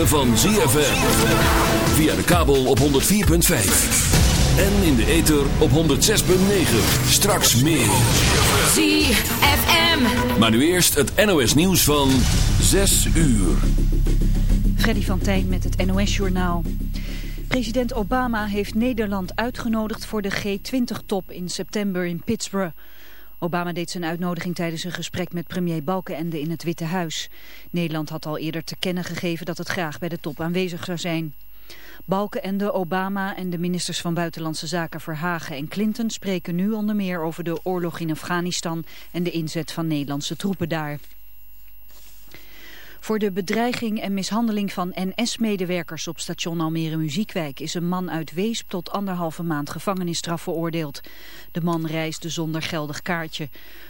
ritme van ZFM. Via de kabel op 104.5. En in de ether op 106.9. Straks meer. ZFM. Maar nu eerst het NOS nieuws van 6 uur. Freddy van Tijn met het NOS-journaal. President Obama heeft Nederland uitgenodigd voor de G20-top in september in Pittsburgh. Obama deed zijn uitnodiging tijdens een gesprek met premier Balkenende in het Witte Huis. Nederland had al eerder te kennen gegeven dat het graag bij de top aanwezig zou zijn. Balkenende, Obama en de ministers van Buitenlandse Zaken Verhagen en Clinton spreken nu onder meer over de oorlog in Afghanistan en de inzet van Nederlandse troepen daar. Voor de bedreiging en mishandeling van NS-medewerkers op station Almere Muziekwijk is een man uit Weesp tot anderhalve maand gevangenisstraf veroordeeld. De man reisde zonder geldig kaartje.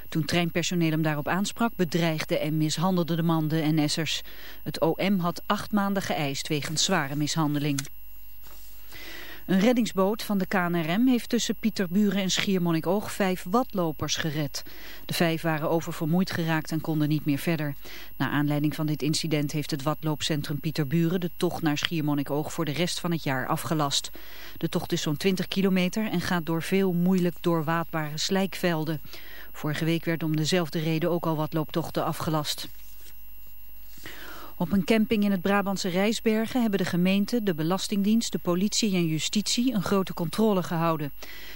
Toen treinpersoneel hem daarop aansprak, bedreigde en mishandelde de man de NS'ers. Het OM had acht maanden geëist wegens zware mishandeling. Een reddingsboot van de KNRM heeft tussen Pieterburen en Schiermonnikoog vijf watlopers gered. De vijf waren oververmoeid geraakt en konden niet meer verder. Na aanleiding van dit incident heeft het watloopcentrum Pieterburen de tocht naar Schiermonnikoog voor de rest van het jaar afgelast. De tocht is zo'n 20 kilometer en gaat door veel moeilijk doorwaadbare slijkvelden. Vorige week werd om dezelfde reden ook al watlooptochten afgelast. Op een camping in het Brabantse Rijsbergen hebben de gemeente, de Belastingdienst, de politie en justitie een grote controle gehouden.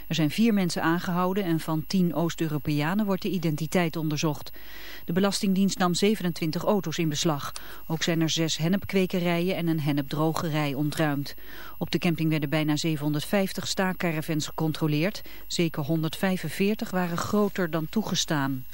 Er zijn vier mensen aangehouden en van tien Oost-Europeanen wordt de identiteit onderzocht. De Belastingdienst nam 27 auto's in beslag. Ook zijn er zes hennepkwekerijen en een hennepdrogerij ontruimd. Op de camping werden bijna 750 staakcaravans gecontroleerd. Zeker 145 waren groter dan toegestaan.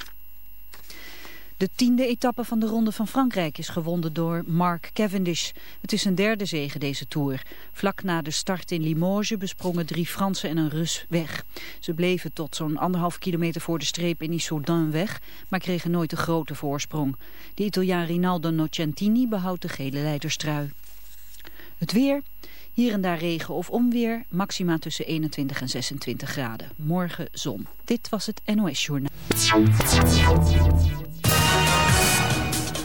De tiende etappe van de Ronde van Frankrijk is gewonnen door Mark Cavendish. Het is een derde zege deze Tour. Vlak na de start in Limoges besprongen drie Fransen en een Rus weg. Ze bleven tot zo'n anderhalf kilometer voor de streep in Issoudun weg, maar kregen nooit de grote voorsprong. De Italiaan Rinaldo Nocentini behoudt de gele leiderstrui. Het weer... Hier en daar regen of onweer, maxima tussen 21 en 26 graden. Morgen zon. Dit was het NOS Journaal.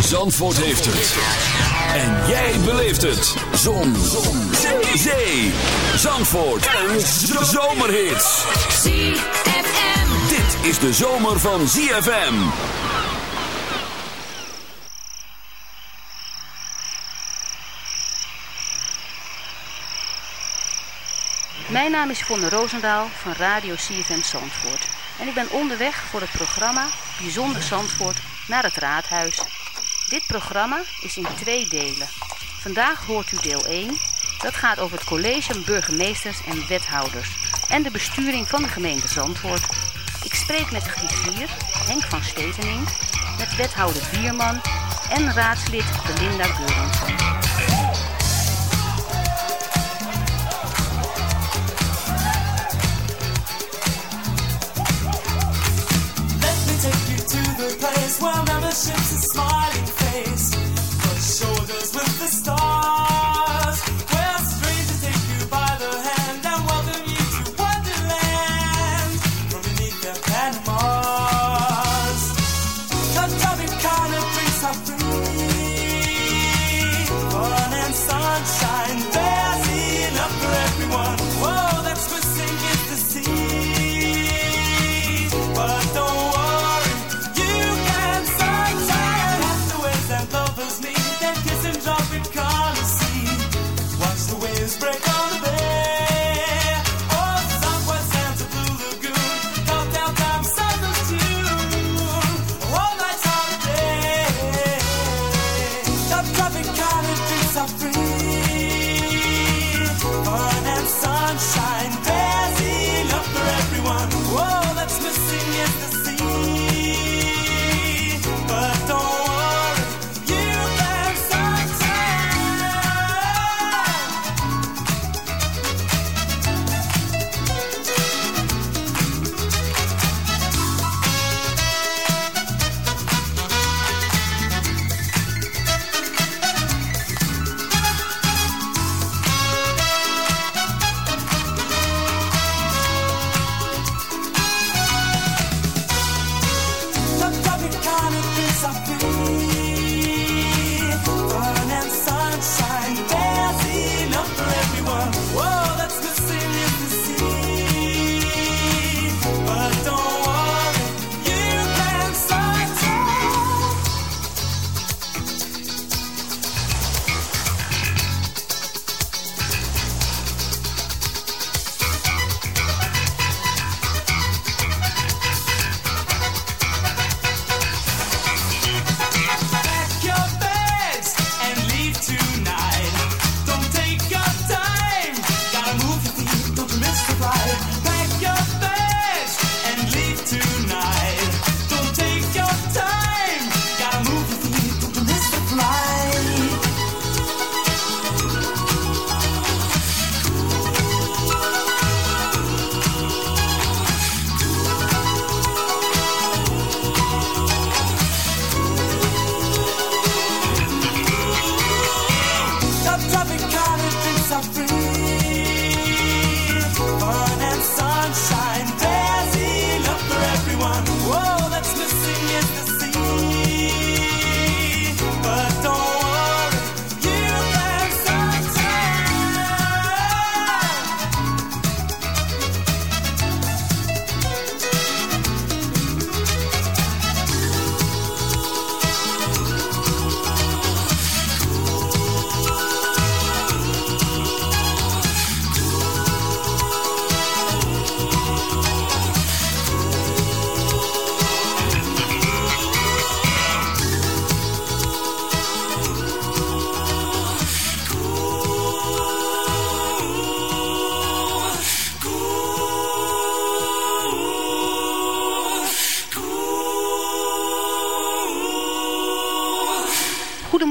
Zandvoort heeft het. En jij beleeft het. Zon. Zon. Zee. Zee. Zandvoort. Een zomerhit. ZFM. Dit is de zomer van ZFM. Mijn naam is Yvonne Roosendaal van Radio CFM Zandvoort. En ik ben onderweg voor het programma Bijzonder Zandvoort naar het Raadhuis. Dit programma is in twee delen. Vandaag hoort u deel 1. Dat gaat over het college burgemeesters en wethouders. En de besturing van de gemeente Zandvoort. Ik spreek met de griffier Henk van Stevening, met wethouder Bierman en raadslid Belinda place where membership's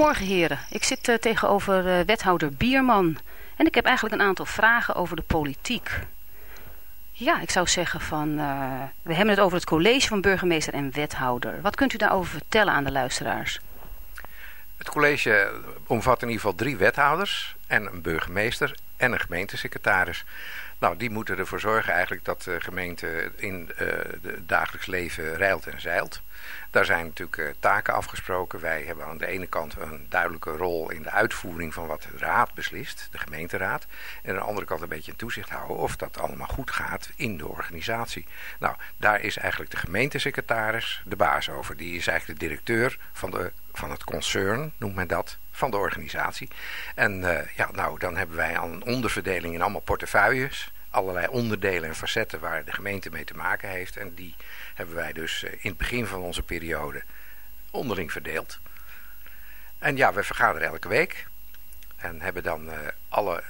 Goedemorgen heren. Ik zit eh, tegenover eh, wethouder Bierman. En ik heb eigenlijk een aantal vragen over de politiek. Ja, ik zou zeggen van... eh, we hebben het over het college van burgemeester en wethouder. Wat kunt u daarover vertellen aan de luisteraars? Het college omvat in ieder geval drie wethouders en een burgemeester en een gemeentesecretaris. Nou, die moeten ervoor zorgen eigenlijk dat de gemeente in het dagelijks leven reilt en zeilt. Daar zijn natuurlijk eh, taken afgesproken. Wij hebben aan de ene kant een duidelijke rol in de uitvoering van wat de raad beslist, de gemeenteraad. En aan de andere kant een beetje een toezicht houden of dat allemaal goed gaat in de organisatie. Nou, daar is eigenlijk de gemeentesecretaris de baas over. Die is eigenlijk de directeur van, de, van het concern, noemt men dat, van de organisatie. En eh, ja, nou, dan hebben wij al een onderverdeling in allemaal portefeuilles. Allerlei onderdelen en facetten waar de gemeente mee te maken heeft. En die hebben wij dus eh, in het begin van onze periode onderling verdeeld. En ja, we vergaderen elke week. En hebben dan eh, alle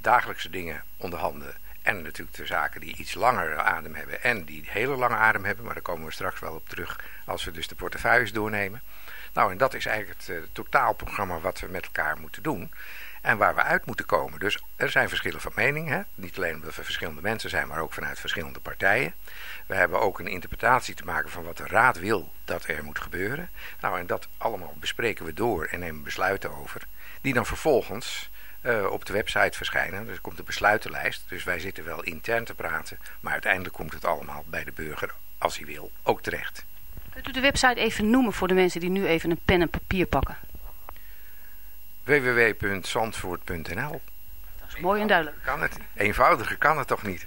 dagelijkse dingen onder handen. En natuurlijk de zaken die iets langer adem hebben en die hele lange adem hebben. Maar daar komen we straks wel op terug als we dus de portefeuilles doornemen. Nou, en dat is eigenlijk het uh, totaalprogramma wat we met elkaar moeten doen. En waar we uit moeten komen. Dus er zijn verschillen van mening. Hè? Niet alleen omdat we verschillende mensen zijn, maar ook vanuit verschillende partijen. We hebben ook een interpretatie te maken van wat de raad wil dat er moet gebeuren. Nou, en dat allemaal bespreken we door en nemen besluiten over. Die dan vervolgens uh, op de website verschijnen. Dus komt de besluitenlijst. Dus wij zitten wel intern te praten. Maar uiteindelijk komt het allemaal bij de burger, als hij wil, ook terecht. Kunt u de website even noemen voor de mensen die nu even een pen en papier pakken? www.zandvoort.nl Dat is mooi en duidelijk. Kan het? Eenvoudiger kan het toch niet?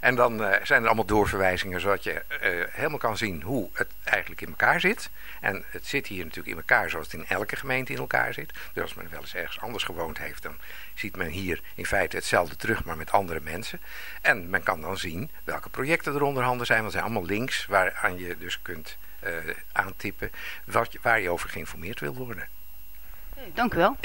En dan uh, zijn er allemaal doorverwijzingen zodat je uh, helemaal kan zien hoe het eigenlijk in elkaar zit. En het zit hier natuurlijk in elkaar zoals het in elke gemeente in elkaar zit. Dus als men wel eens ergens anders gewoond heeft, dan ziet men hier in feite hetzelfde terug, maar met andere mensen. En men kan dan zien welke projecten er onder handen zijn. Want het zijn allemaal links waaraan je dus kunt aantippen wat, waar je over geïnformeerd wil worden. Dank u wel.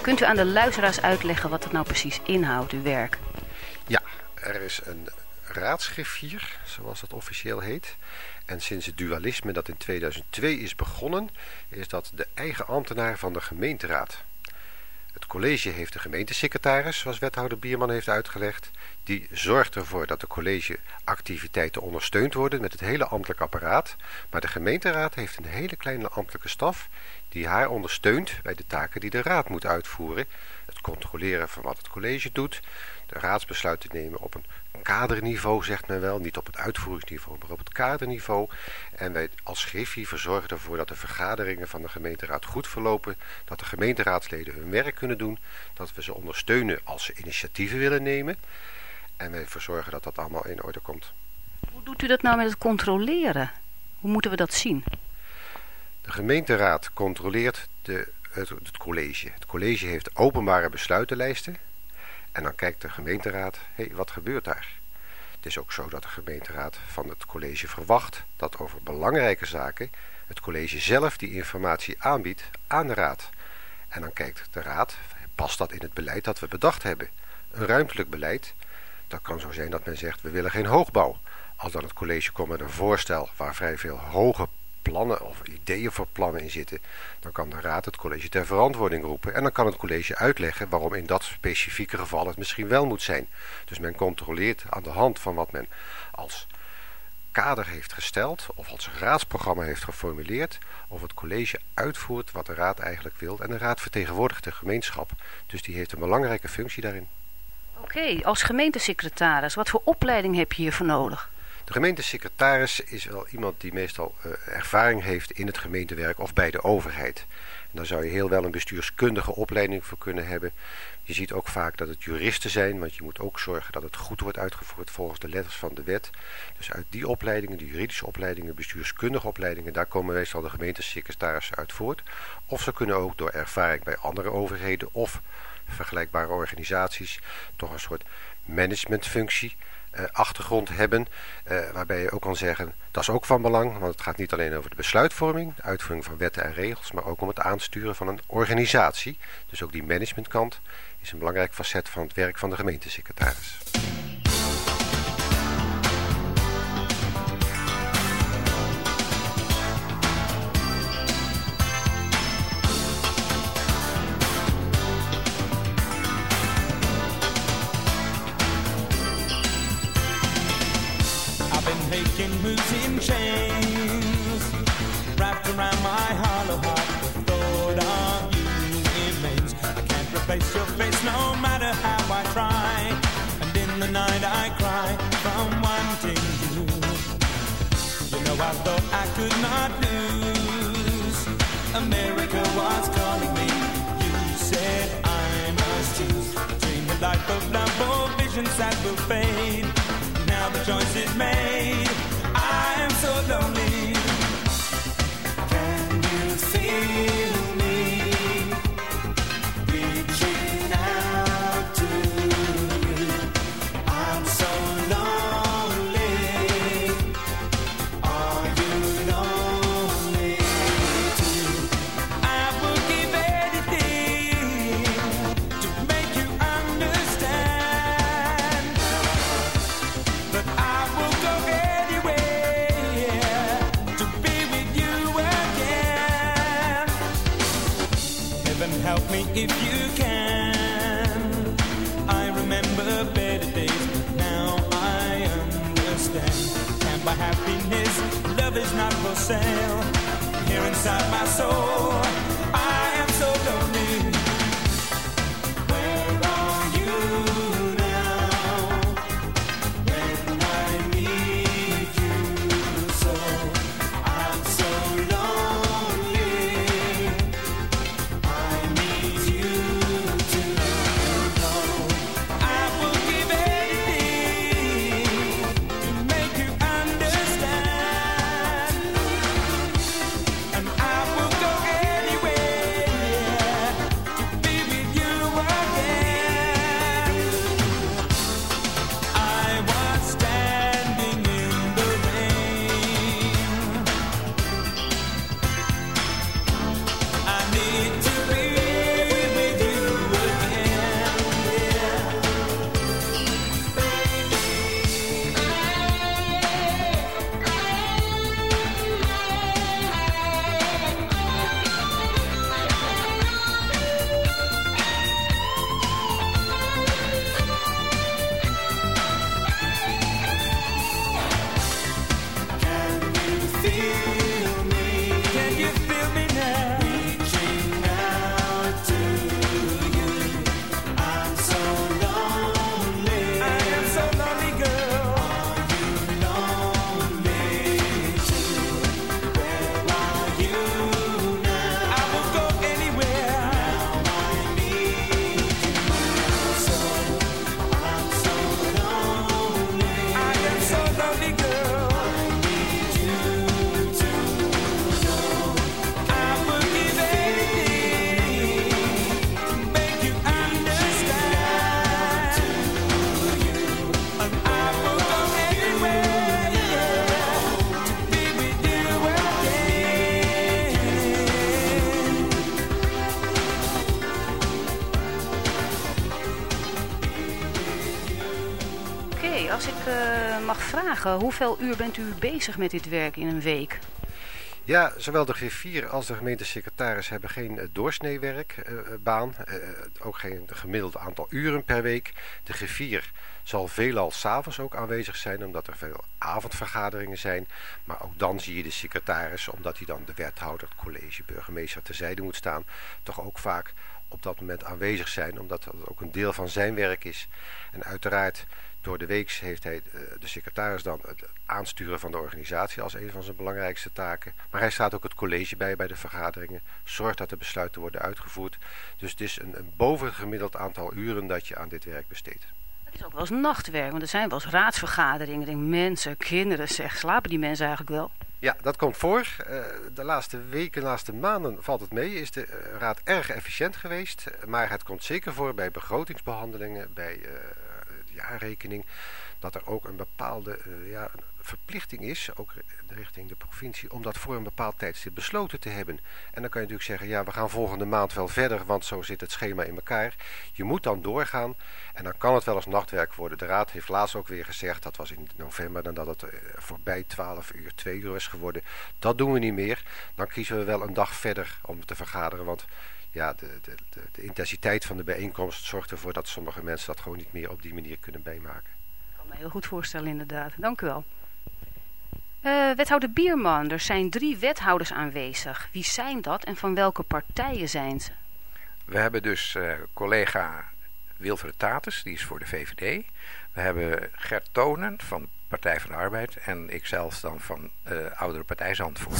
Kunt u aan de luisteraars uitleggen wat het nou precies inhoudt, uw werk? Ja, er is een raadsgriffier, zoals dat officieel heet. En sinds het dualisme dat in 2002 is begonnen, is dat de eigen ambtenaar van de gemeenteraad. Het college heeft de gemeentesecretaris, zoals wethouder Bierman heeft uitgelegd. Die zorgt ervoor dat de collegeactiviteiten ondersteund worden met het hele ambtelijk apparaat. Maar de gemeenteraad heeft een hele kleine ambtelijke staf die haar ondersteunt bij de taken die de raad moet uitvoeren. Het controleren van wat het college doet, de raadsbesluiten nemen op een kaderniveau, zegt men wel. Niet op het uitvoeringsniveau, maar op het kaderniveau. En wij als Griffie verzorgen ervoor dat de vergaderingen van de gemeenteraad goed verlopen. Dat de gemeenteraadsleden hun werk kunnen doen. Dat we ze ondersteunen als ze initiatieven willen nemen. En wij verzorgen dat dat allemaal in orde komt. Hoe doet u dat nou met het controleren? Hoe moeten we dat zien? De gemeenteraad controleert de, het, het college. Het college heeft openbare besluitenlijsten. En dan kijkt de gemeenteraad, hey, wat gebeurt daar? Het is ook zo dat de gemeenteraad van het college verwacht dat over belangrijke zaken het college zelf die informatie aanbiedt aan de raad. En dan kijkt de raad, past dat in het beleid dat we bedacht hebben? Een ruimtelijk beleid, dat kan zo zijn dat men zegt, we willen geen hoogbouw. Als dan het college komt met een voorstel waar vrij veel hoge plannen of ideeën voor plannen in zitten, dan kan de raad het college ter verantwoording roepen. En dan kan het college uitleggen waarom in dat specifieke geval het misschien wel moet zijn. Dus men controleert aan de hand van wat men als kader heeft gesteld of als raadsprogramma heeft geformuleerd of het college uitvoert wat de raad eigenlijk wil. En de raad vertegenwoordigt de gemeenschap, dus die heeft een belangrijke functie daarin. Oké, als gemeentesecretaris, wat voor opleiding heb je hiervoor nodig? De gemeentesecretaris is wel iemand die meestal uh, ervaring heeft in het gemeentewerk of bij de overheid. En daar zou je heel wel een bestuurskundige opleiding voor kunnen hebben. Je ziet ook vaak dat het juristen zijn, want je moet ook zorgen dat het goed wordt uitgevoerd volgens de letters van de wet. Dus uit die opleidingen, de juridische opleidingen, bestuurskundige opleidingen, daar komen meestal de gemeentesecretarissen uit voort. Of ze kunnen ook door ervaring bij andere overheden of vergelijkbare organisaties toch een soort managementfunctie achtergrond hebben. Uh, waarbij je ook kan zeggen, dat is ook van belang. Want het gaat niet alleen over de besluitvorming, de uitvoering van wetten en regels. Maar ook om het aansturen van een organisatie. Dus ook die managementkant is een belangrijk facet van het werk van de gemeentesecretaris. Als ik eh, mag vragen, hoeveel uur bent u bezig met dit werk in een week? Ja, zowel de griffier als de gemeentesecretaris hebben geen uh, doorsneewerkbaan. Uh, ook geen gemiddeld aantal uren per week. De griffier zal veelal s'avonds ook aanwezig zijn, omdat er veel avondvergaderingen zijn. Maar ook dan zie je de secretaris, omdat hij dan de wethouder, het college, burgemeester terzijde moet staan, toch ook vaak op dat moment aanwezig zijn, omdat dat ook een deel van zijn werk is. En uiteraard door de week heeft hij eh, de secretaris dan het aansturen van de organisatie als een van zijn belangrijkste taken. Maar hij staat ook het college bij bij de vergaderingen. Zorgt dat de besluiten worden uitgevoerd. Dus het is een, een bovengemiddeld aantal uren dat je aan dit werk besteedt. Het is ook wel eens nachtwerk, want er zijn wel eens raadsvergaderingen. Denk, mensen, kinderen, zeg, slapen die mensen eigenlijk wel? Ja, dat komt voor. Uh, de laatste weken, de laatste maanden valt het mee. Is de uh, raad erg efficiënt geweest. Maar het komt zeker voor bij begrotingsbehandelingen, bij jaarrekening, dat er ook een bepaalde ja, verplichting is, ook richting de provincie, om dat voor een bepaald tijdstip besloten te hebben. En dan kan je natuurlijk zeggen, ja, we gaan volgende maand wel verder, want zo zit het schema in elkaar. Je moet dan doorgaan en dan kan het wel eens nachtwerk worden. De raad heeft laatst ook weer gezegd, dat was in november, dan dat het voorbij 12 uur, 2 uur is geworden. Dat doen we niet meer. Dan kiezen we wel een dag verder om te vergaderen, want ja, de, de, de, de intensiteit van de bijeenkomst zorgt ervoor dat sommige mensen dat gewoon niet meer op die manier kunnen bijmaken. Ik kan me heel goed voorstellen inderdaad. Dank u wel. Uh, wethouder Bierman, er zijn drie wethouders aanwezig. Wie zijn dat en van welke partijen zijn ze? We hebben dus uh, collega Wilfred Tatus, die is voor de VVD. We hebben Gert Tonen van de Partij van de Arbeid. En ikzelf dan van uh, Oudere Partij Zandvoort.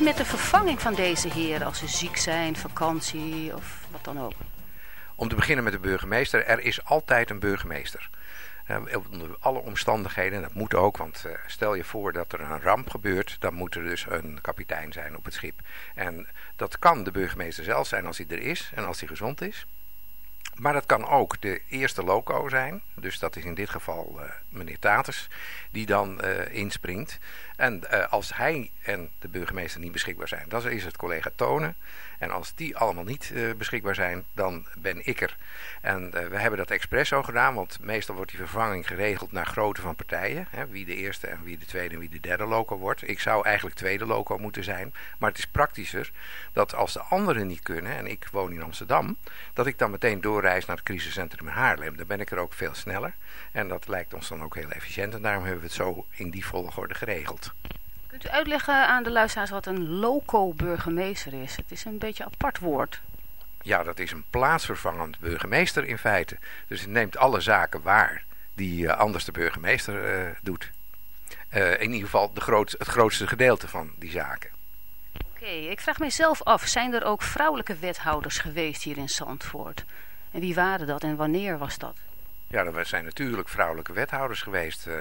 Met de vervanging van deze heren als ze ziek zijn, vakantie of wat dan ook? Om te beginnen met de burgemeester. Er is altijd een burgemeester. Uh, onder alle omstandigheden, dat moet ook, want uh, stel je voor dat er een ramp gebeurt, dan moet er dus een kapitein zijn op het schip. En dat kan de burgemeester zelf zijn als hij er is en als hij gezond is. Maar dat kan ook de eerste loco zijn. Dus dat is in dit geval uh, meneer Taters. Die dan uh, inspringt. En uh, als hij en de burgemeester niet beschikbaar zijn. Dan is het collega Tonen. En als die allemaal niet beschikbaar zijn. Dan ben ik er. En we hebben dat expres zo gedaan. Want meestal wordt die vervanging geregeld naar grootte van partijen. Hè, wie de eerste en wie de tweede en wie de derde loco wordt. Ik zou eigenlijk tweede loco moeten zijn. Maar het is praktischer. Dat als de anderen niet kunnen. En ik woon in Amsterdam. Dat ik dan meteen door reis naar het crisiscentrum in Haarlem. Dan ben ik er ook veel sneller. En dat lijkt ons dan ook heel efficiënt. En daarom hebben we het zo in die volgorde geregeld. Kunt u uitleggen aan de luisteraars wat een loco-burgemeester is? Het is een beetje een apart woord. Ja, dat is een plaatsvervangend burgemeester in feite. Dus het neemt alle zaken waar die uh, anders de burgemeester uh, doet. Uh, in ieder geval de groot, het grootste gedeelte van die zaken. Oké, okay, ik vraag mezelf af, zijn er ook vrouwelijke wethouders geweest hier in Zandvoort? En wie waren dat en wanneer was dat? Ja, er zijn natuurlijk vrouwelijke wethouders geweest. Uh,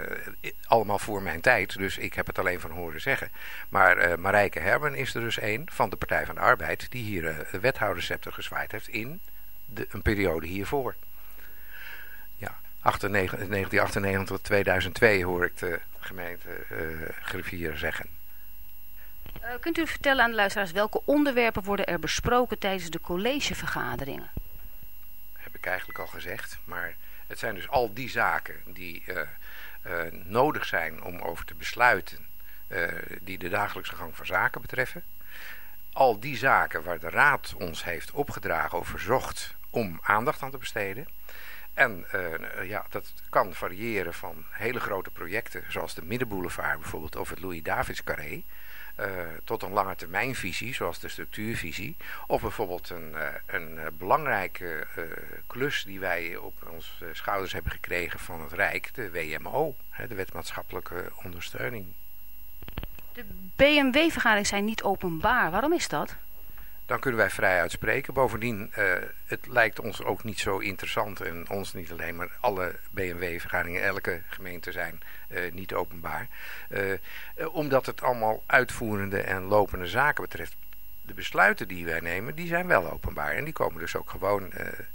allemaal voor mijn tijd, dus ik heb het alleen van horen zeggen. Maar uh, Marijke Herben is er dus een van de Partij van de Arbeid... die hier uh, de wethouderscepter gezwaaid heeft in de, een periode hiervoor. Ja, 1998 tot 2002 hoor ik de gemeente griffier zeggen. kunt u vertellen aan de luisteraars welke onderwerpen worden er besproken tijdens de collegevergaderingen? Heb ik eigenlijk al gezegd, maar... Het zijn dus al die zaken die uh, uh, nodig zijn om over te besluiten, uh, die de dagelijkse gang van zaken betreffen. Al die zaken waar de Raad ons heeft opgedragen of verzocht om aandacht aan te besteden. En ja, dat kan variëren van hele grote projecten, zoals de Middenboulevard bijvoorbeeld, of het Louis-Davids-carré. Uh, tot een lange termijnvisie, zoals de structuurvisie. Of bijvoorbeeld een, uh, een belangrijke klus die wij op onze schouders hebben gekregen van het Rijk, de WMO, hè, de Wet Maatschappelijke Ondersteuning. De BMW-vergaderingen zijn niet openbaar. Waarom is dat? Dan kunnen wij vrij uitspreken. Bovendien, uh, het lijkt ons ook niet zo interessant. En ons niet alleen, maar alle BMW-vergaderingen, elke gemeente zijn uh, niet openbaar. Uh, omdat het allemaal uitvoerende en lopende zaken betreft. De besluiten die wij nemen, die zijn wel openbaar. En die komen dus ook gewoon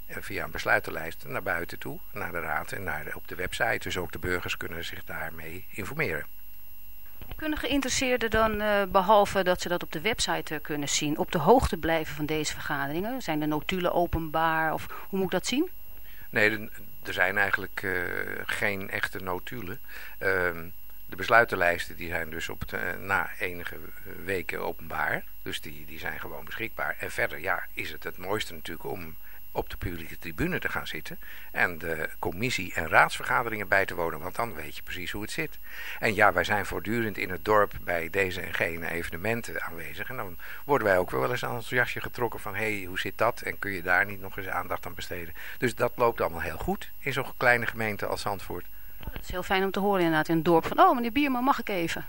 via een besluitenlijst naar buiten toe. Naar de raad en naar op de website. Dus ook de burgers kunnen zich daarmee informeren. Kunnen geïnteresseerden dan, uh, behalve dat ze dat op de website uh, kunnen zien, op de hoogte blijven van deze vergaderingen? Zijn de notulen openbaar of hoe moet ik dat zien? Nee, er zijn eigenlijk uh, geen echte notulen. Ehm, de besluitenlijsten die zijn dus op na enige weken openbaar. Dus die, die zijn gewoon beschikbaar. En verder ja, is het het mooiste natuurlijk om op de publieke tribune te gaan zitten en de commissie- en raadsvergaderingen bij te wonen, want dan weet je precies hoe het zit. En ja, wij zijn voortdurend in het dorp bij deze en gene evenementen aanwezig en dan worden wij ook wel eens aan ons jasje getrokken van hé, hey, hoe zit dat en kun je daar niet nog eens aandacht aan besteden. Dus dat loopt allemaal heel goed in zo'n kleine gemeente als Zandvoort. Oh, dat is heel fijn om te horen inderdaad in het dorp van oh meneer Bierman mag ik even.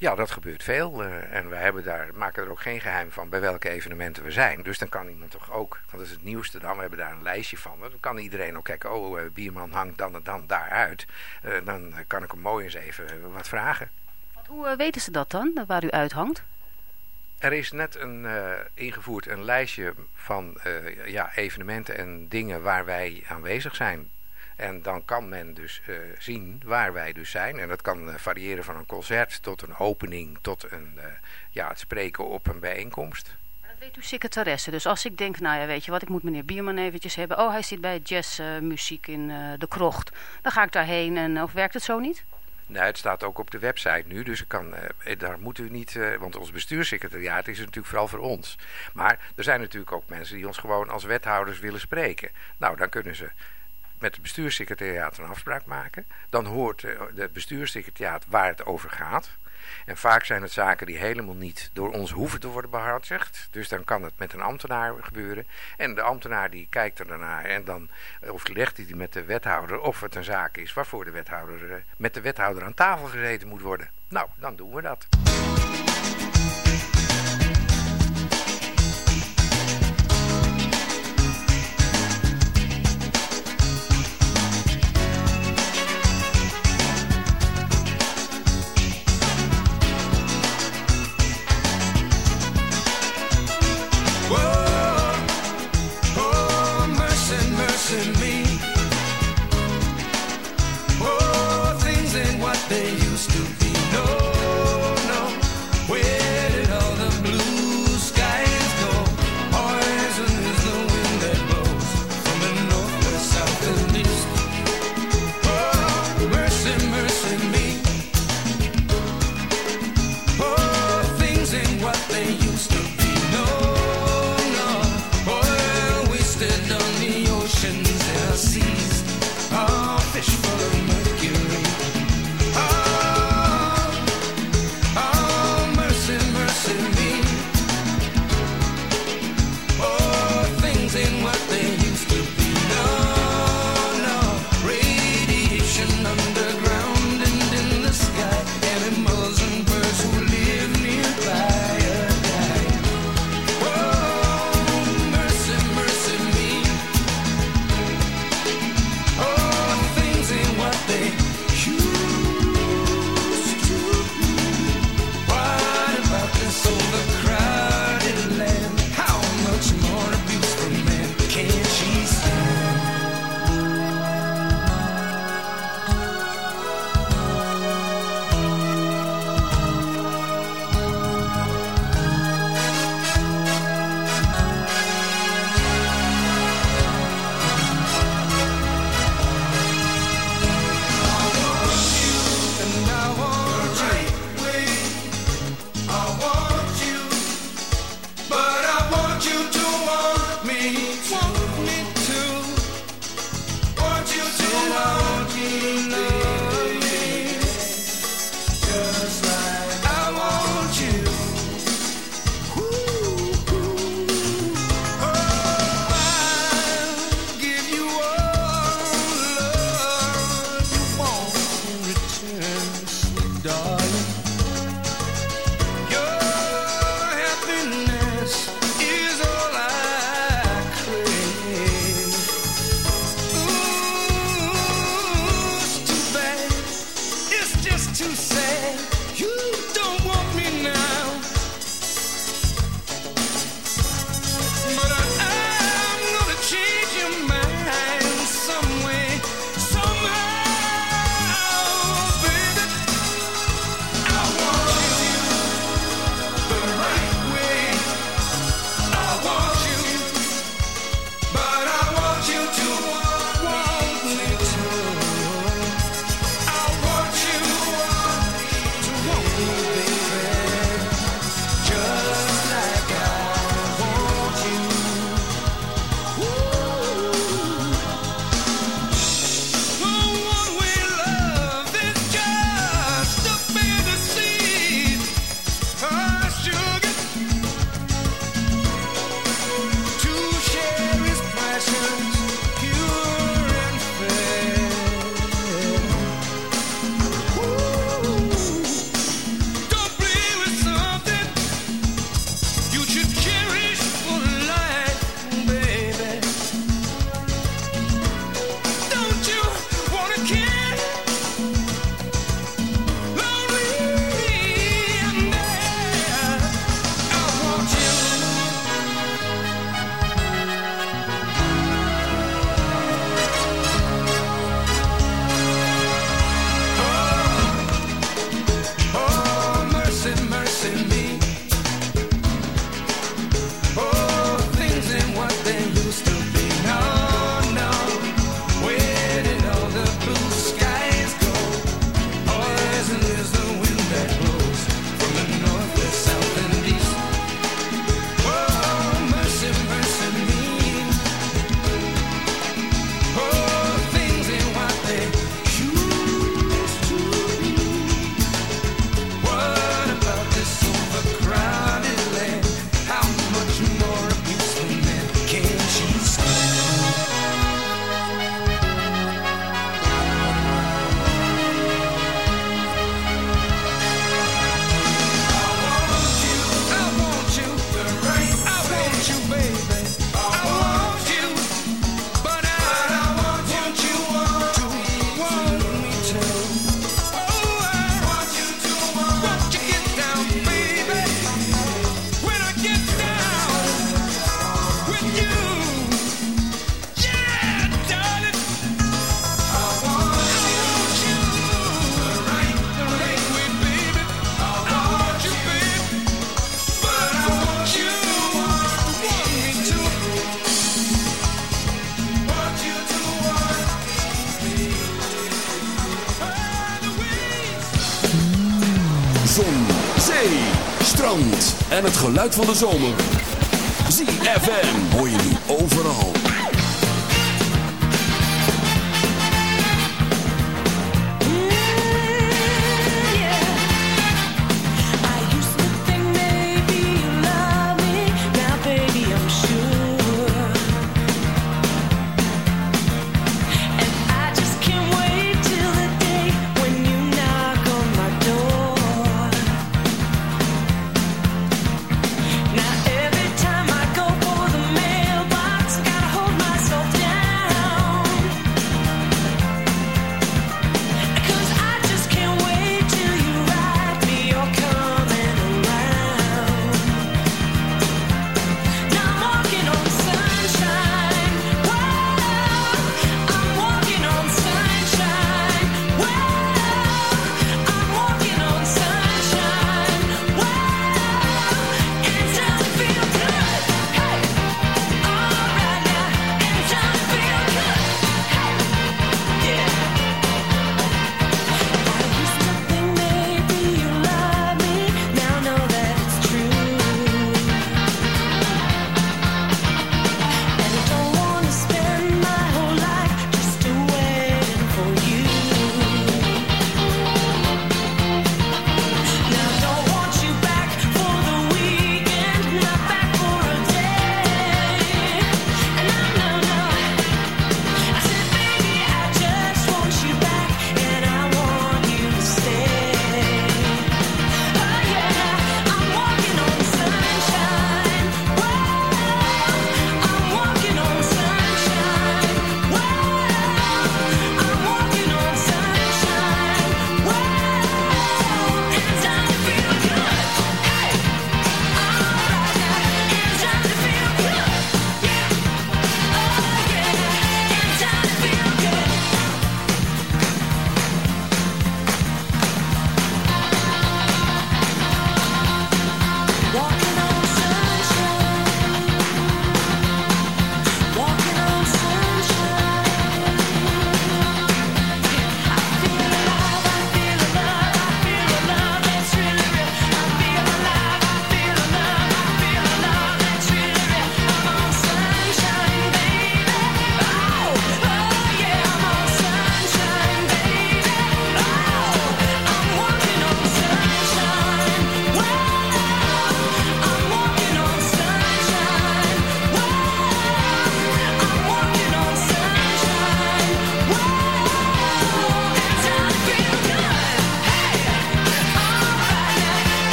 Ja, dat gebeurt veel. Uh, en we hebben daar, maken er ook geen geheim van bij welke evenementen we zijn. Dus dan kan iemand toch ook, dat is het nieuwste dan, we hebben daar een lijstje van. Dan kan iedereen ook kijken, oh, uh, Bierman hangt dan en dan daaruit. Uh, dan kan ik hem mooi eens even wat vragen. Want hoe weten ze dat dan, waar u uithangt? Er is net een, ingevoerd een lijstje van ja, evenementen en dingen waar wij aanwezig zijn. En dan kan men dus uh, zien waar wij dus zijn. En dat kan uh, variëren van een concert tot een opening, tot een, uh, ja, het spreken op een bijeenkomst. Maar dat weet uw secretaresse. Dus als ik denk, nou ja, weet je wat, ik moet meneer Bierman eventjes hebben. Oh, hij zit bij jazzmuziek in de krocht. Dan ga ik daarheen en of werkt het zo niet? Nee, het staat ook op de website nu, dus ik kan, daar moeten we niet, want ons bestuurssecretariaat is natuurlijk vooral voor ons. Maar er zijn natuurlijk ook mensen die ons gewoon als wethouders willen spreken. Nou, dan kunnen ze met het bestuurssecretariaat een afspraak maken. Dan hoort het bestuurssecretariaat waar het over gaat. En vaak zijn het zaken die helemaal niet door ons hoeven te worden behartigd. Dus dan kan het met een ambtenaar gebeuren. En de ambtenaar die kijkt er daarnaar en dan overlegt hij met de wethouder of het een zaak is waarvoor de wethouder met de wethouder aan tafel gezeten moet worden. Nou, dan doen we dat. En het geluid van de zomer. ZFM hoor je nu overal.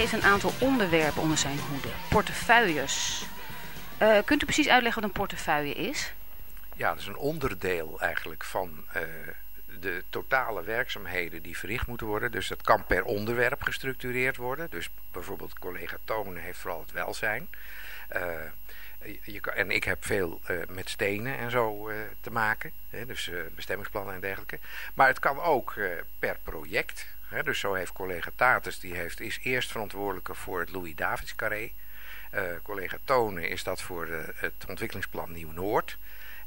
Heeft een aantal onderwerpen onder zijn hoede. Portefeuilles. Eh, kunt u precies uitleggen wat een portefeuille is? Ja, dat is een onderdeel eigenlijk van eh, de totale werkzaamheden die verricht moeten worden. Dus dat kan per onderwerp gestructureerd worden. Dus bijvoorbeeld collega Tonen heeft vooral het welzijn. Uh, je kan, en ik heb veel met stenen en zo te maken. Hè, dus bestemmingsplannen en dergelijke. Maar het kan ook per project. Dus zo heeft collega Tatus, die heeft, is eerst verantwoordelijke voor het Louis Davids carré. collega Tonen is dat voor het ontwikkelingsplan Nieuw-Noord.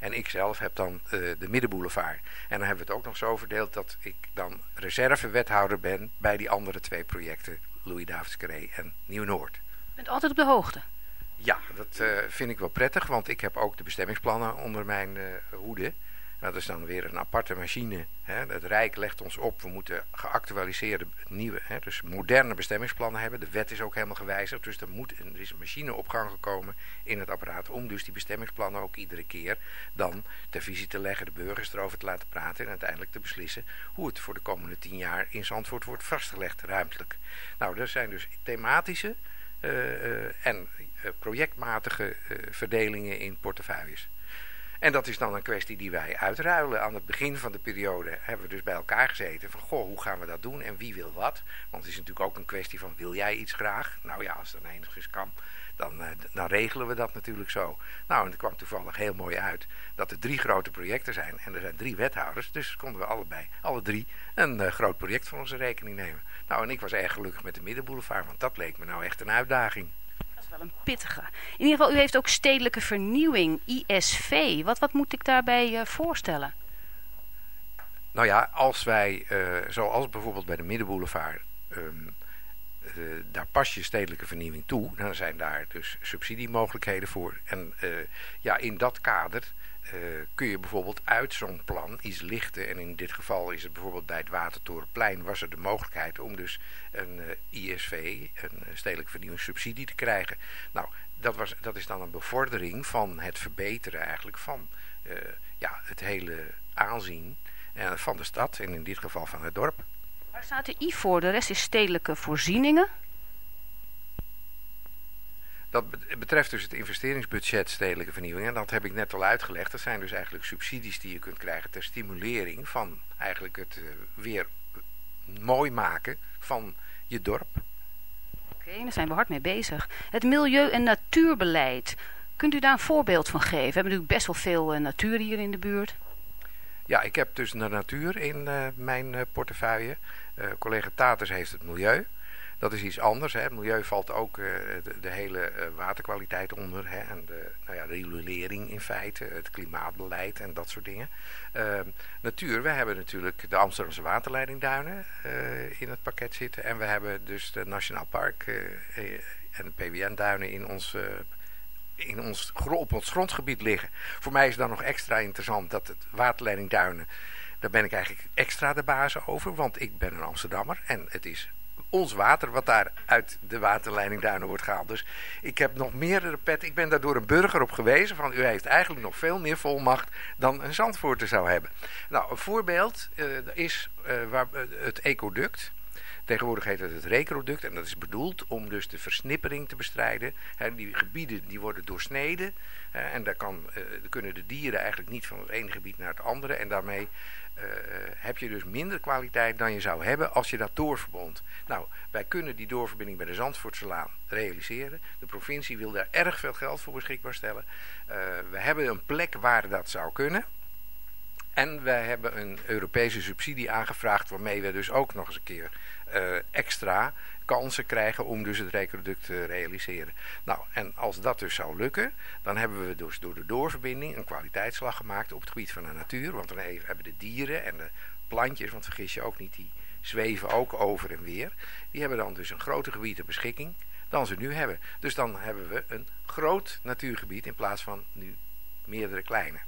En ik zelf heb dan uh, de Middenboulevard. En dan hebben we het ook nog zo verdeeld dat ik dan reservewethouder ben bij die andere twee projecten. Louis Davids Carré en Nieuw-Noord. Je bent altijd op de hoogte? Ja, dat uh, vind ik wel prettig, want ik heb ook de bestemmingsplannen onder mijn hoede. Dat is dan weer een aparte machine. Hè. Het Rijk legt ons op, we moeten geactualiseerde nieuwe, hè, dus moderne bestemmingsplannen hebben. De wet is ook helemaal gewijzigd, dus er, moet, er is een machine op gang gekomen in het apparaat om dus die bestemmingsplannen ook iedere keer dan ter visie te leggen, de burgers erover te laten praten en uiteindelijk te beslissen hoe het voor de komende tien jaar in Zandvoort wordt vastgelegd, ruimtelijk. Nou, er zijn dus thematische uh, uh, en uh, projectmatige verdelingen in portefeuilles. En dat is dan een kwestie die wij uitruilen. Aan het begin van de periode hebben we dus bij elkaar gezeten van goh, hoe gaan we dat doen en wie wil wat? Want het is natuurlijk ook een kwestie van wil jij iets graag? Nou ja, als dat enigszins kan, dan, uh, dan regelen we dat natuurlijk zo. Nou, en het kwam toevallig heel mooi uit dat er drie grote projecten zijn en er zijn drie wethouders. Dus konden we allebei, alle drie, een uh, groot project van onze rekening nemen. Nou, en ik was erg gelukkig met de Middenboulevard, want dat leek me nou echt een uitdaging wel een pittige. In ieder geval, u heeft ook stedelijke vernieuwing, ISV. Wat, wat moet ik daarbij uh, voorstellen? Nou ja, als wij, uh, zoals bijvoorbeeld bij de Middenboulevard, um, uh, daar pas je stedelijke vernieuwing toe. Dan zijn daar dus subsidiemogelijkheden voor. En ja, in dat kader uh, kun je bijvoorbeeld uit zo'n plan iets lichten. En in dit geval is het bijvoorbeeld bij het Watertorenplein was er de mogelijkheid om dus een uh, ISV, een stedelijke vernieuwingssubsidie te krijgen. Nou, dat, was, dat is dan een bevordering van het verbeteren eigenlijk van ja, het hele aanzien van de stad en in dit geval van het dorp. Waar staat de I voor? De rest is stedelijke voorzieningen? Dat betreft dus het investeringsbudget stedelijke vernieuwing. En dat heb ik net al uitgelegd. Dat zijn dus eigenlijk subsidies die je kunt krijgen ter stimulering van eigenlijk het uh, weer mooi maken van je dorp. Oké, okay, daar zijn we hard mee bezig. Het milieu- en natuurbeleid. Kunt u daar een voorbeeld van geven? We hebben natuurlijk best wel veel uh, natuur hier in de buurt. Ja, ik heb dus de natuur in uh, mijn portefeuille. collega Taters heeft het milieu. Dat is iets anders. Hè. Het milieu valt ook uh, de, hele uh, waterkwaliteit onder. Hè. En de, nou ja, regulering in feite. Het klimaatbeleid en dat soort dingen. Uh, natuur. We hebben natuurlijk de Amsterdamse waterleidingduinen uh, in het pakket zitten. En we hebben dus de Nationaal Park en de PWN-duinen in ons... in ons, op ons grondgebied liggen. Voor mij is dan nog extra interessant dat het waterleidingduinen... Daar ben ik eigenlijk extra de baas over, want ik ben een Amsterdammer en het is ons water wat daar uit de waterleiding Duinen wordt gehaald. Dus ik heb nog meerdere pet. Ik ben daar door een burger op gewezen van u heeft eigenlijk nog veel meer volmacht dan een Zandvoorter zou hebben. Nou, een voorbeeld uh, is uh, waar, uh, het ecoduct. Tegenwoordig heet het het recroduct en dat is bedoeld om dus de versnippering te bestrijden. Die gebieden die worden doorsneden en daar kan, kunnen de dieren eigenlijk niet van het ene gebied naar het andere. En daarmee uh, heb je dus minder kwaliteit dan je zou hebben als je dat doorverbond. Nou, wij kunnen die doorverbinding bij de Zandvoortselaan realiseren. De provincie wil daar erg veel geld voor beschikbaar stellen. Uh, we hebben een plek waar dat zou kunnen. En wij hebben een Europese subsidie aangevraagd waarmee we dus ook nog eens een keer uh, extra kansen krijgen om dus het recroduct te realiseren. Nou, en als dat dus zou lukken, dan hebben we dus door de doorverbinding een kwaliteitsslag gemaakt op het gebied van de natuur. Want dan hebben de dieren en de plantjes, want vergis je ook niet, die zweven ook over en weer. Die hebben dan dus een groter gebied ter beschikking dan ze nu hebben. Dus dan hebben we een groot natuurgebied in plaats van nu meerdere kleine.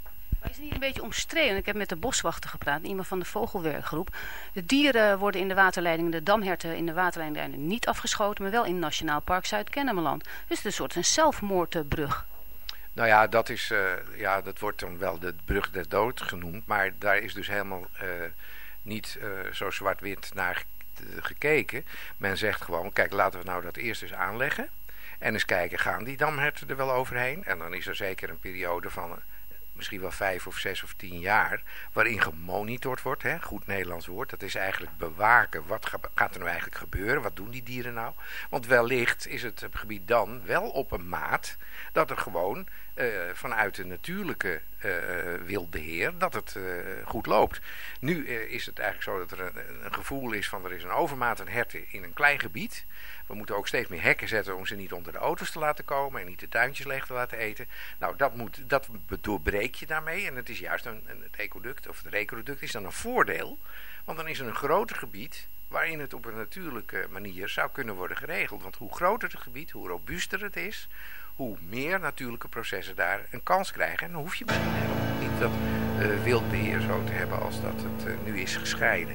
Is het niet een beetje omstreden? Ik heb met de boswachter gepraat, iemand van de vogelwerkgroep. De dieren worden in de waterleidingen, de damherten in de waterleidingen niet afgeschoten, maar wel in Nationaal Park Zuid-Kennemerland. Dus het is een soort een zelfmoordbrug. Nou ja, dat, is, uh, ja, dat wordt dan wel de brug der dood genoemd, maar daar is dus helemaal uh, niet uh, zo zwart-wit naar eh, gekeken. Men zegt gewoon, kijk, laten we nou dat eerst eens aanleggen. En eens kijken, gaan die damherten er wel overheen? En dan is er zeker een periode van eh, misschien wel vijf of zes of tien jaar... waarin gemonitord wordt, hè, goed Nederlands woord. Dat is eigenlijk bewaken, wat ga- gaat er nou eigenlijk gebeuren? Wat doen die dieren nou? Want wellicht is het gebied dan wel op een maat... dat er gewoon eh, vanuit de natuurlijke eh, wildbeheer... dat het eh, goed loopt. Nu is het eigenlijk zo dat er een, een gevoel is van... er is een overmaat aan herten in een klein gebied... We moeten ook steeds meer hekken zetten om ze niet onder de auto's te laten komen en niet de tuintjes leeg te laten eten. Nou, dat, moet, dat doorbreek je daarmee. En het is juist een, een- het ecoduct, of het recoduct is dan een voordeel. Want dan is er een groter gebied waarin het op een natuurlijke manier zou kunnen worden geregeld. Want hoe groter het gebied, hoe robuuster het is, hoe meer natuurlijke processen daar een kans krijgen. En dan hoef je met niet dat eh, wildbeheer zo te hebben als dat het eh, nu is gescheiden.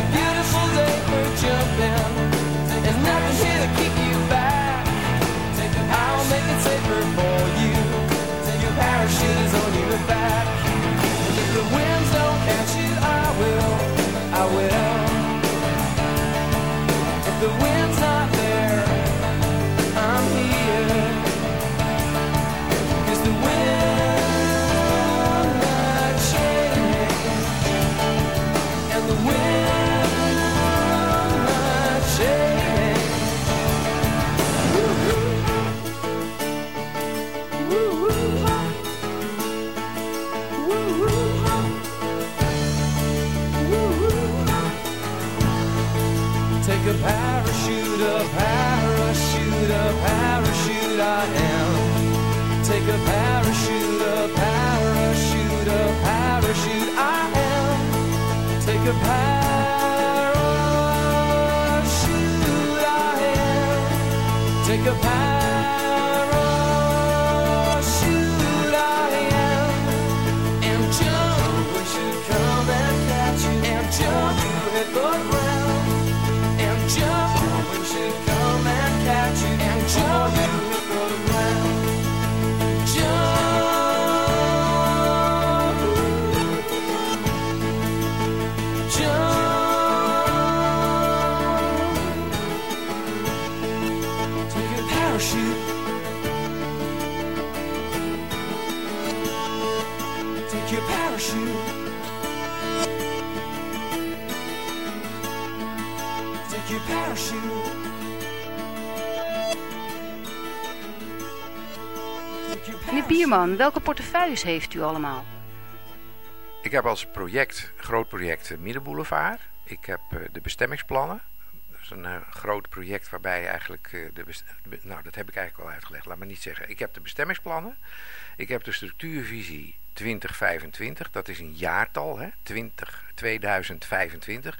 a beautiful parachute I am. Take a parachute welke portefeuilles heeft u allemaal? Ik heb als project, groot project, eh, Middenboulevard. Ik heb eh, de bestemmingsplannen. Dat is een eh, groot project waarbij eigenlijk de... nou, dat heb ik eigenlijk al uitgelegd. Laat me niet zeggen. Ik heb de bestemmingsplannen. Ik heb de structuurvisie 2025. Dat is een jaartal, hè? 20, 2025.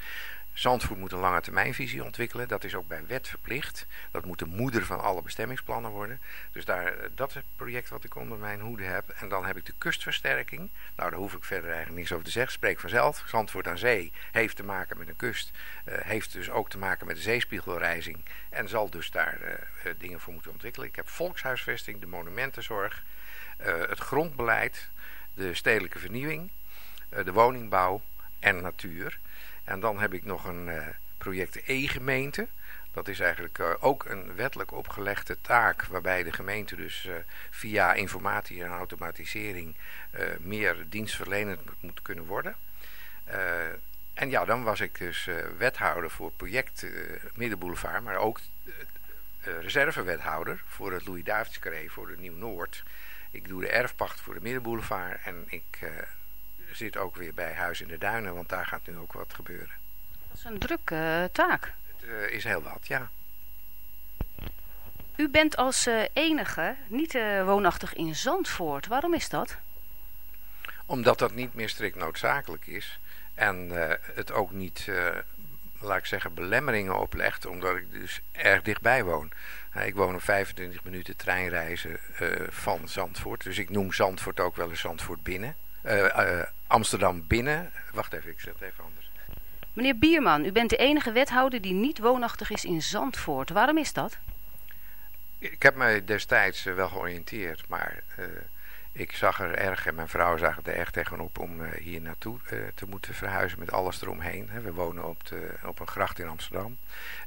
Zandvoort moet een lange termijnvisie ontwikkelen. Dat is ook bij wet verplicht. Dat moet de moeder van alle bestemmingsplannen worden. Dus daar, eh, dat is het project wat ik onder mijn hoede heb. En dan heb ik de kustversterking. Nou, daar hoef ik verder eigenlijk niks over te zeggen. Spreek vanzelf. Zandvoort aan zee heeft te maken met een kust. eh, heeft dus ook te maken met de zeespiegelrijzing. En zal dus daar eh, dingen voor moeten ontwikkelen. Ik heb volkshuisvesting, de monumentenzorg, het grondbeleid, de stedelijke vernieuwing, de woningbouw en natuur. En dan heb ik nog een eh, project E-gemeente. Dat is eigenlijk eh, ook een wettelijk opgelegde taak waarbij de gemeente dus eh, via informatie en automatisering meer dienstverlenend moet- kunnen worden. En ja, dan was ik dus wethouder voor project Middenboulevard, maar ook reservewethouder voor het Louis Davids Carré voor de Nieuw-Noord. Ik doe de erfpacht voor de Middenboulevard en ik zit ook weer bij Huis in de Duinen, want daar gaat nu ook wat gebeuren. Dat is een drukke eh, taak. Het eh, is heel wat, ja. U bent als eh, enige niet woonachtig in Zandvoort. Waarom is dat? Omdat dat niet meer strikt noodzakelijk is. En het ook niet, laat ik zeggen, belemmeringen oplegt. Omdat ik dus erg dichtbij woon. Ik woon op 25 minuten treinreizen van Zandvoort. Dus ik noem Zandvoort ook wel eens Zandvoort binnen. Eh, eh, Amsterdam binnen. Wacht even, ik zet het even anders. Meneer Bierman, u bent de enige wethouder die niet woonachtig is in Zandvoort. Waarom is dat? Ik heb mij destijds eh, wel georiënteerd, maar ik zag er erg, en mijn vrouw zag er erg tegenop om hier naartoe te moeten verhuizen met alles eromheen. Hè. We wonen op, de, op een gracht in Amsterdam.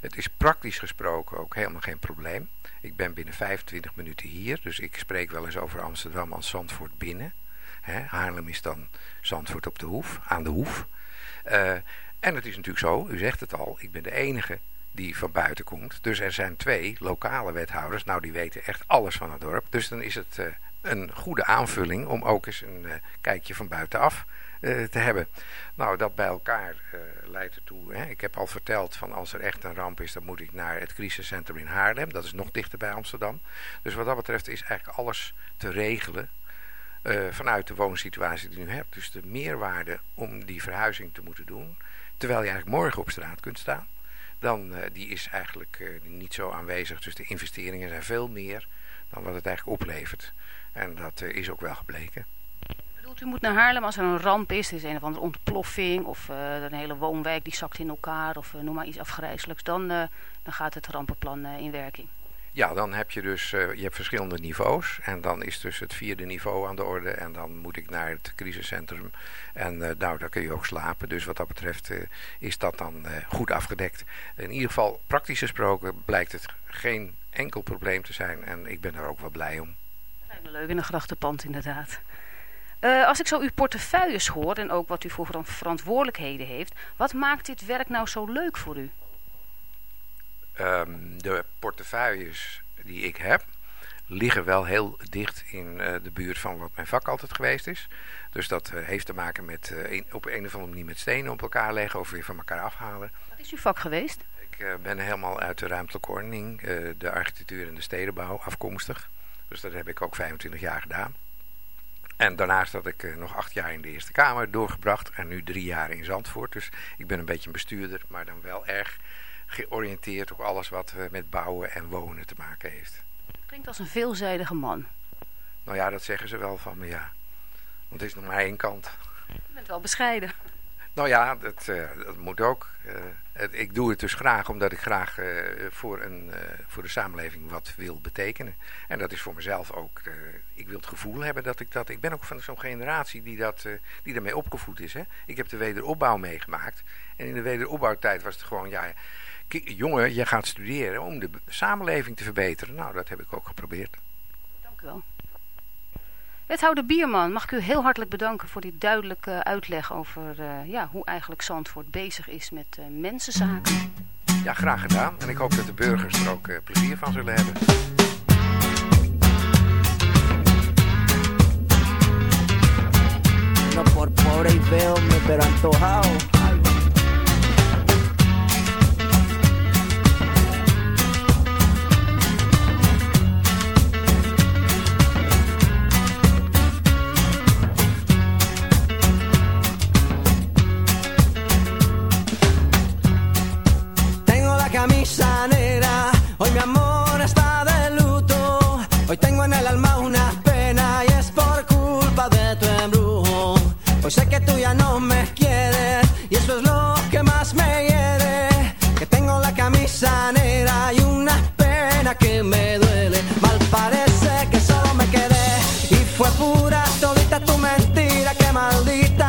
Het is praktisch gesproken ook helemaal geen probleem. Ik ben binnen 25 minuten hier, dus ik spreek wel eens over Amsterdam als Zandvoort binnen. Hè. Haarlem is dan Zandvoort op de hoef, aan de hoef. Eh, en het is natuurlijk zo, u zegt het al, ik ben de enige die van buiten komt. Dus er zijn twee lokale wethouders. Nou, die weten echt alles van het dorp. Dus dan is het eh, een goede aanvulling om ook eens een eh, kijkje van buitenaf te hebben. Nou, dat bij elkaar leidt ertoe. Hè. Ik heb al verteld van als er echt een ramp is, dan moet ik naar het crisiscentrum in Haarlem. Dat is nog dichter bij Amsterdam. Dus wat dat betreft is eigenlijk alles te regelen. Eh, vanuit de woonsituatie die je nu hebt. Dus de meerwaarde om die verhuizing te moeten doen. Terwijl je eigenlijk morgen op straat kunt staan dan eh, die is eigenlijk eh, niet zo aanwezig. Dus de investeringen zijn veel meer dan wat het eigenlijk oplevert. En dat is ook wel gebleken. U moet naar Haarlem als er een ramp is, er is een of andere ontploffing of een hele woonwijk die zakt in elkaar of noem maar iets afgrijzelijks, dan, dan gaat het rampenplan in werking. Ja, dan heb je dus eh, je hebt verschillende niveaus. En dan is dus het vierde niveau aan de orde. En dan moet ik naar het crisiscentrum. En eh, nou, daar kun je ook slapen. Dus wat dat betreft eh, is dat dan goed afgedekt. In ieder geval, praktisch gesproken, blijkt het geen enkel probleem te zijn. En ik ben daar ook wel blij om. Leuk in een grachtenpand inderdaad. Als ik zo uw portefeuilles hoor en ook wat u voor veran- verantwoordelijkheden heeft, wat maakt dit werk nou zo leuk voor u? Ehm, de portefeuilles die ik heb, liggen wel heel dicht in eh, de buurt van wat mijn vak altijd geweest is. Dus dat eh, heeft te maken met eh, een- op een of andere manier met stenen op elkaar leggen of weer van elkaar afhalen. Wat is uw vak geweest? Ik ben helemaal uit de ruimtelijke ordening, de architectuur en de stedenbouw afkomstig. Dus dat heb ik ook 25 jaar gedaan. En daarnaast had ik nog acht jaar in de Eerste Kamer doorgebracht en nu drie jaar in Zandvoort. Dus ik ben een beetje een bestuurder, maar dan wel erg georiënteerd op alles wat eh, met bouwen en wonen te maken heeft. Klinkt als een veelzijdige man. Nou ja, dat zeggen ze wel van me, ja. Want het is nog maar één kant. U bent wel bescheiden. Nou ja, dat, eh, dat moet ook. Eh, het- ik doe het dus graag omdat ik graag voor, een, voor de samenleving wat wil betekenen. En dat is voor mezelf ook. ik wil het gevoel hebben dat ik dat. Ik ben ook van zo'n generatie die, dat, die daarmee opgevoed is. Hè. Ik heb de wederopbouw meegemaakt. En in de wederopbouwtijd was het gewoon, ja, jongen, je gaat studeren om de samenleving te verbeteren. Nou, dat heb ik ook geprobeerd. Dank u wel. Wethouder Bierman, mag ik u heel hartelijk bedanken voor die duidelijke uitleg over eh, ja, hoe eigenlijk Zandvoort bezig is met eh, mensenzaken. Ja, graag gedaan. En ik hoop dat de burgers er ook eh, plezier van zullen hebben. No por pobre y feo, me pero antojado. Camisa negra, hoy mi amor está de luto. Hoy tengo en el alma una pena y es por culpa de tu embrujo. Hoy sé que tú